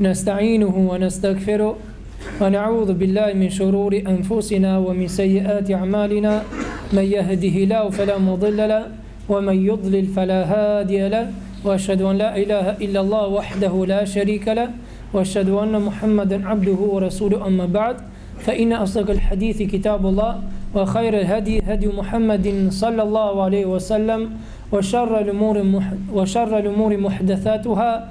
نستعينه ونستغفره ونعوذ بالله من شرور أنفسنا ومن سيئات أعمالنا من يهده الله فلا مضل له ومن يضلل فلا هادي له وأشهد أن لا إله إلا الله وحده لا شريك له وأشهد أن محمدا عبده ورسوله أما بعد فإن أصدق الحديث كتاب الله وخير الهدي هدي محمد صلى الله عليه وسلم وشر الأمور وشر الأمور محدثاتها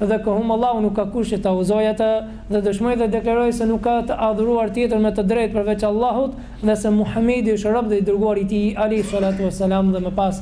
Dhe kë humb Allahu nuk ka kush që ta udhëzojë atë, dhe dëshmoj dhe deklaroj se nuk ka të adhuruar tjetër me të drejtë përveç Allahut, dhe se Muhamedi është rob dhe i dërguari i Tij, alejhi salatu ue selam, dhe më pas,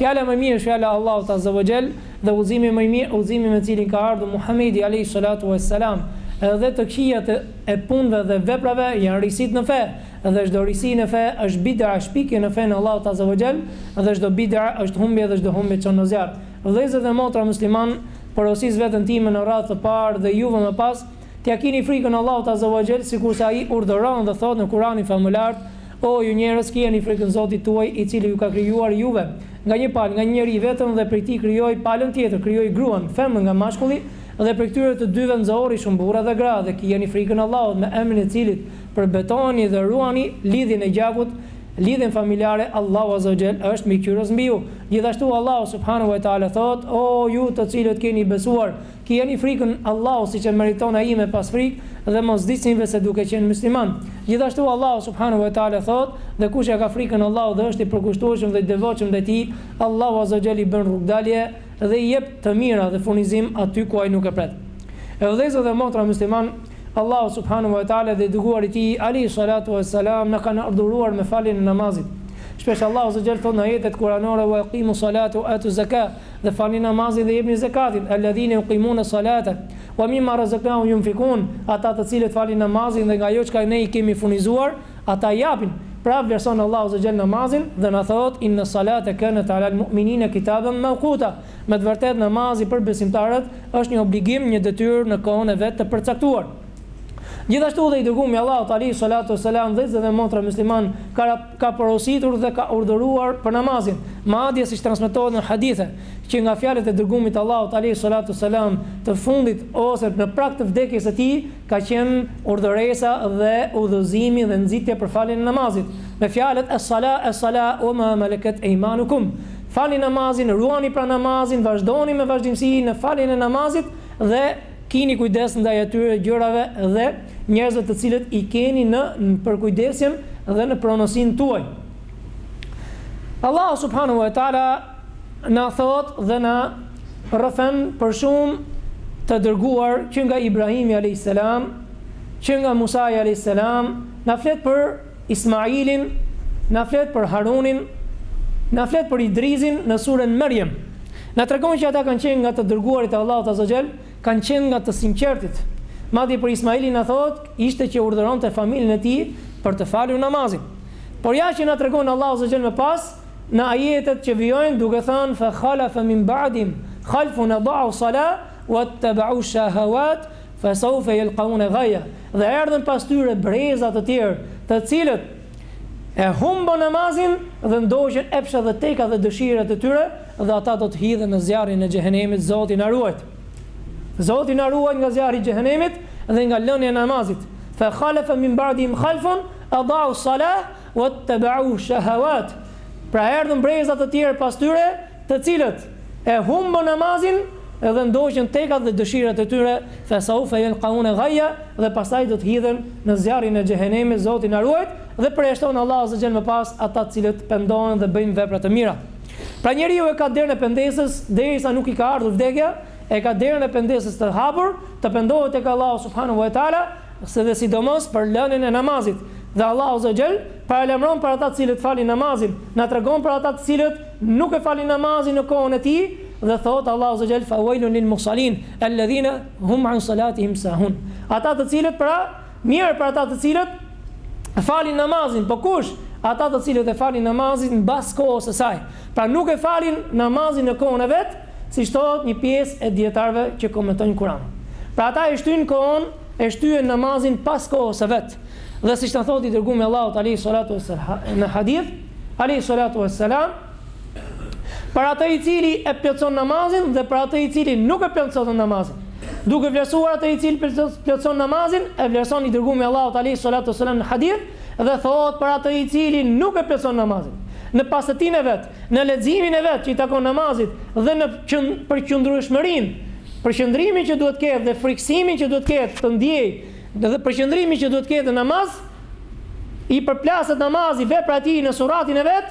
Fjala më e mirë është fjala e Allahut azza ue xhel, dhe udhëzimi më i mirë, udhëzimi me të cilin ka ardhur Muhamedi, alejhi salatu ue selam. Dhe të këqijat e punëve dhe veprave janë risitë në fe, dhe çdo risi në fe është bid'a, shpikje në fenë e Allahut azza ue xhel, dhe çdo bid'a është humbje dhe çdo humbje çon në zjarr. Vëllezër dhe motra muslimanë, porosisë veten time në radhë të parë dhe juve më pas, t'ia kini frikën Allahut azza wa xhel sikurse Ai urdhëron dhe thotë në Kuranin famëlartë, O ju njerëz, kijani frikën Zotit tuaj, i Cili ju ka krijuar juve nga një palë, nga një njeri i vetëm dhe prej tij krijoi palën tjetër, krijoi gruan, femrën nga mashkulli, dhe prej këtyre të dyve nxorri shumë burra dhe gra, dhe kijani frikën Allahut me emrin e Cilit përbetoheni dhe ruani lidhjen e gjakut, lidhjen familjare, Allahu azza wa xhel është mbikëqyrës mbi ju. Gjithashtu Allahu subhanahu wa ta'ala thotë, O ju të cilët keni besuar, kijeni frikën Allahut siç e meriton Ai me pas frikë, dhe mos vdisni veçse duke qenë myslimanë. Gjithashtu Allahu subhanahu wa ta'ala thotë, Dhe kush e ka frikën Allahut dhe është i përkushtueshëm dhe i devotshëm ndaj Tij, Allahu azza wa jall i bën rrugëdalje dhe i jep të mira dhe furnizim aty ku ai nuk e pret. O vëllezër dhe motra myslimanë! Allahu subhanu wa ta'ala dhe i dërguari i Tij, alejhi salatu wa salam, na kanë urdhëruar me faljen e namazit. Shpesh Allahu azza wa jall thotë në ajetet kuranore, Wa aqimu s-salate wa atu z-zakah, dhe falni namazin dhe jepni zekatin, Ellezine yuqimune s-salate, wa mimma razaqnahum yunfikun, Ata të cilët falin namazin dhe nga ajo çka ne i kemi furnizuar, ata japin. Pra vlerëson Allahu azza wa jall namazin dhe na thotë, Inna s-salate kanat 'ala l-mu'minine kitaben mawquta, Me të vërtetë namazi për besimtarët është një obligim, një detyrë në kohën e vet të përcaktuar. Gjithashtu dhe i dërguemi i Allahut alejhi ssalatu ves selam vëllezër dhe motra myslimanë ka ka porositur dhe ka urdhëruar për namazin, madje siç transmetohet në hadithe, që nga fjalët e dërguemit të Allahut alejhi ssalatu ves selam të fundit ose në prag të vdekjes së tij ka qenë urdhëresa dhe udhëzimi dhe nxitja për faljen e namazit me fjalët, Es-sala, es-sala, wa ma malakat eymanukum. Falni namazin, ruani pra namazin, vazhdoni me vazhdimësi në faljen e namazit dhe kini kujdes ndaj atyre gjërave dhe njerëzve të cilët i keni në përkujdesjen dhe në pronësinë tuaj. Allahu subhanahu wa taala na thot dhe na rrëfen për shumë të dërguar që nga Ibrahimi alayhis salam, që nga Musa alayhis salam, na flet për Ismailin, na flet për Harunin, na flet për Idrizin në suren Merjem. Na tregon që ata kanë qenë nga të dërguarit e Allahut Azza wa Jall, kanë qenë nga të sinqertit. Madje për Ismailin na thotë, ishte që urdhëronte familjen e tij për të falur namazin. Por ja që na tregon Allahu Azza wa Jall më pas në ajetet që vijojnë duke thënë, Fa khalafa min ba'dihim khalfun adaa'u s-salah wattaba'u sh-shahawat Fesaufe jelkaune gayya, dhe erdhën pas tyre breza të tjerë, të cilët e humbën namazin dhe ndoqën epshet dhe tekat dhe dëshirat e tyre, dhe ata do të hidhen në zjarrin e Xhehenemit, Zoti na ruajt. Zoti na ruajt nga zjarri i Xhehenemit dhe nga lënia e namazit. Fa khalafa min ba'dihim khalfun adaa'u s-salah Wattaba'u shahawat, pra erdhën breza të tjerë pas tyre, të cilët e humbën namazin edhe ndoqën tekat dhe dëshirat e tyre, fasawfa yalqauna ghayya, dhe pastaj do të hidhen në zjarrin e Xhehenemit, Zoti na ruajt, dhe përjashton Allahu azza wa jall më pas ata të cilët pendohen dhe bëjnë vepra të mira. Pra njeriu e ka derën e pendesës derisa nuk i ka ardhur vdekja, e ka derën e pendesës të hapur, të pendohet tek Allahu subhanahu wa taala, se dhe sidomos për lënien e namazit. Dhe Allahu azza wa jall paralajmëron për ata të cilët falin namazin, na tregon për ata të cilët nuk e falin namazin në kohën e tij dhe thot Allahu azza wa jall fa wailun lil musallin alladhina hum an salatihim sahun. Ata të cilët pra Mjerë për ata të cilët e falin namazin, po kush? Ata të cilët e falin namazin mbas kohës së saj. Pra nuk e falin namazin në kohën e vet, siç thotë një pjesë e dijetarëve që komentojnë Kuranin. Pra ata e shtyjnë kohën, e shtyjën namazin pas kohës së vet. Dhe siç na thotë i dërgumi Allahut alaihi salatu wassalam në hadith, alaihi salatu wassalam, për atë i cili e plotëson namazin dhe për atë i cili nuk e plotëson namazin. Duke vlerësuar atë i cili plotëson namazin, e vlerëson i dërgumi Allahut alayhi salatu wasalam në hadith dhe thotë për atë i cili nuk e plotëson namazin. Në pastërtinë e vet, në leximin e vet që i takon namazit dhe në përqendrueshmërinë, përqendrimin që duhet të ketë dhe frikësimin që duhet të ketë të ndjej dhe përqendrimin që duhet të ketë në namaz, i përplaset namazi vepra e tij në suratin e vet,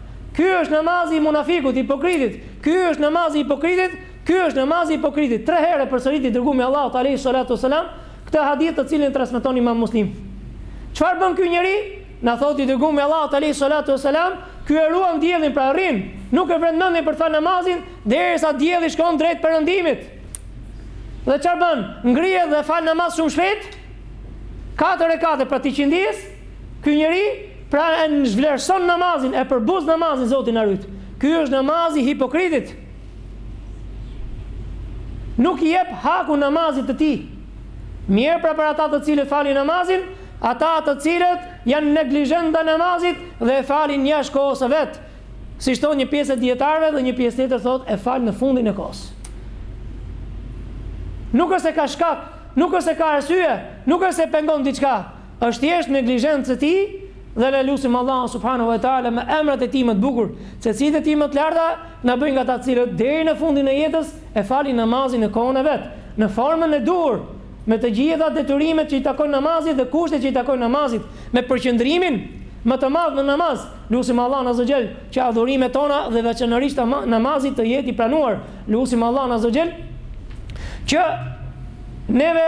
Ky është namazi i munafikut, i hipokritit. Ky është namazi i hipokritit. Ky është namazi i hipokritit. Tre herë e përsërit i dërgumi Allahut alejhi salatu selam këtë hadith të cilin e transmeton Imam Muslim. Çfarë bën ky njeri? Na thotë i dërgumi Allahut alejhi salatu selam, ky e ruan diellin pra rrin, nuk e vret mendjen për të falë namazin derisa dielli shkon drejt perëndimit. Dhe çfarë bën? Ngrihet dhe fal namaz shumë shpejt. Katër rekate pra të ikindisë. Ky njeri pra e zhvlerëson namazin, e përbuz namazin, Zoti na rujt. Ky është namazi i hipokritit. Nuk i jep hakun namazit të tij. Mjerë pra për ata të cilët falin namazin, ata të cilët janë neglizhent ndaj namazit dhe e falin jashtë kohës së vet. Siç thonë një pjesë e dijetarëve dhe një pjesë tjetër thotë e falin në fundin e kohës. Nuk është se ka shkak, nuk është se ka arsye, nuk është se e pengon diçka, Është thjesht neglizhencë e tij dhe ne lusim Allahun subhanahu ve teala me emrat e tij më të bukur, cilësitë e tij më të larta, na bëj nga ata të cilët deri në fundin e jetës e falin namazin në kohën e vet, në formën e duhur, me të gjitha detyrimet që i takojnë namazit dhe kushtet që i takojnë namazit, me përqendrimin më të madh në namaz. Lusim Allahun azza xhel që adhurimet tona dhe veçanërisht namazi të jetë i pranuar. Lusim Allahun azza xhel që neve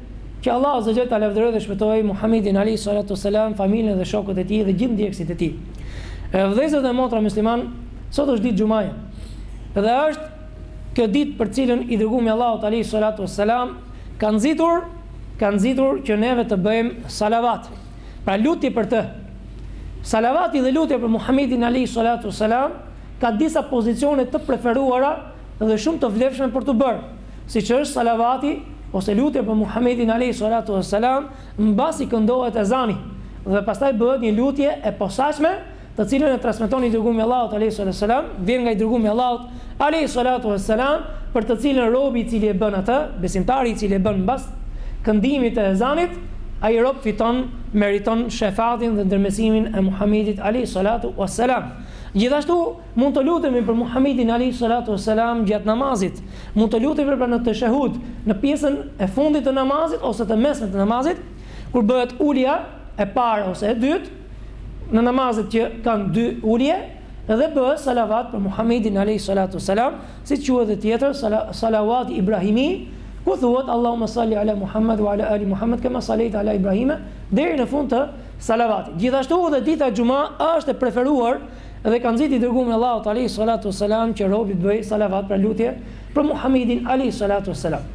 Që Allahu azza wa jall ta lavdërojë dhe shpëtojë Muhammedin alejhi salatu wa selam, familjen dhe shokët e tij dhe gjithë ndjekësit e tij. E vëllezër dhe motra muslimanë, sot është ditë xhumaje. Dhe është kjo ditë për cilën i dërguari i Allahut alejhi salatu wa selam ka nxitur ka nxitur që neve të bëjmë salavat. Pra lutje për të. Salavati dhe lutja për Muhammedin alejhi salatu wa selam ka disa pozicione të preferuara dhe shumë të vlefshme për të bërë. siç është salavati ose lutja për Muhammedin alejhi salatu ves selam mbasi këndohet ezani dhe pastaj bëhet një lutje e posaçme të cilën e transmeton i dërguari i Allahut alejhi salatu ves selam vjen nga i dërguari i Allahut alejhi salatu ves selam për të cilën robi i cili e bën atë besimtari i cili e bën mbas këndimit të ezanit ai rob fiton meriton shefatin dhe ndërmesimin e Muhammedit alejhi salatu ves selam gjithashtu Mund të lutemi për Muhamedin alejhi salatu ue selam gjatë namazit, mund të lutemi pra në teshehhud, në pjesën e fundit të namazit ose të mesme të namazit, kur bëhet ulja e parë ose e dytë, në namazet që kanë dy ulje, dhe bëhet salavat për Muhamedin alejhi salatu ue selam, si quhet dhe tjetër salavati ibrahimi, ku thuhet Allahumma salli ala Muhammad wa ala ali Muhammad kama sallaita ala Ibrahima deri në fund të salavatit. Gjithashtu dhe dita e xhuma është e preferuar Dhe ka nxitë i dërguari i Allahut alaihi salatu wassalam që robi të bëjë salavat pra lutje për Muhamedin alaihi salatu wassalam.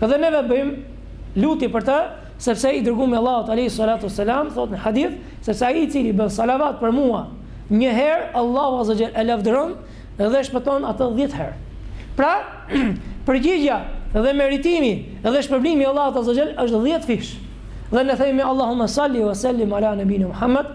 Dhe neve bëjmë lutje për të, sepse i dërguari i Allahut alaihi salatu wassalam thotë në hadith, sepse ai i cili bën salavat për mua një herë, Allahu azza xhel e lavdëron dhe shpëton atë 10 herë. Pra, përgjigja dhe meritimi dhe shpërblimi i Allahut azza xhel është 10 fish. Dhe ne themi Allahumma salli wa sallim ala nabina Muhammad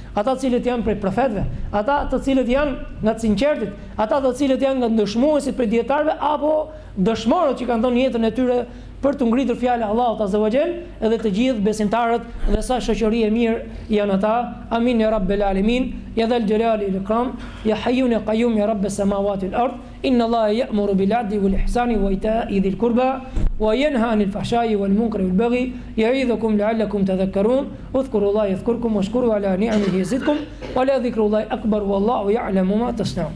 Ata të cilët janë prej profetëve, ata të cilët janë nga të sinqertit, ata të cilët janë nga dëshmuesit prej dijetarëve apo dëshmorët që kanë dhënë jetën e tyre për të ngritur fjalën e Allahut azza wa jall edhe të gjithë besimtarët dhe sa shoqëri e mirë janë ata amin ya rabbel alemin ya dhal jalali wal ikram ya hayyu ya qayyum ya rabbes samawati wal ard إن الله يأمر بالعدل والإحسان وإيتاء ذي القربى وينهى عن الفحشاء والمنكر والبغي يعيذكم لعلكم تذكرون اذكروا الله يذكركم واشكروا على نعمه يزدكم ولا ذكر الله أكبر والله يعلم ما تصنعون